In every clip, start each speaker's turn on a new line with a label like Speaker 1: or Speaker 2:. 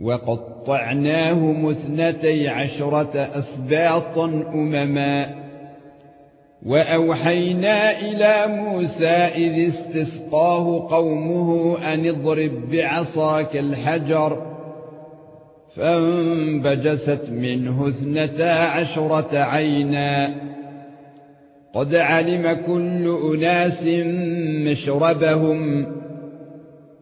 Speaker 1: وقطعناهم اثنتي عشرة أسباطا أمما. وأوحينا إلى موسى إذ استسقاه قومه أن اضرب بعصاك الحجر. فانبجست منه اثنتا عشرة عينا. قد علم كل أناس مشربهم.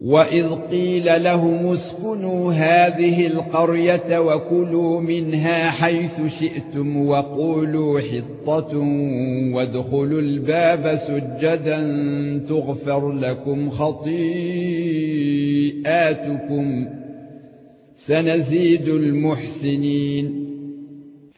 Speaker 1: واذ قيل لهم اسكنوا هذه القريه وكلوا منها حيث شئتم وقولوا حطه وادخلوا الباب سجدا تغفر لكم خطيئاتكم سنزيد المحسنين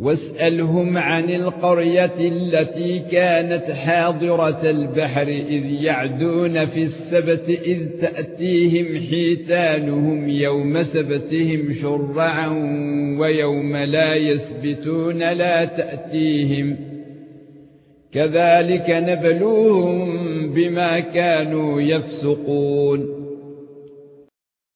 Speaker 1: واسألهم عن القرية التي كانت حاضرة البحر إذ يعدون في السبت إذ تأتيهم حيتانهم يوم سبتهم شرعا ويوم لا يسبتون لا تأتيهم كذلك نبلوهم بما كانوا يفسقون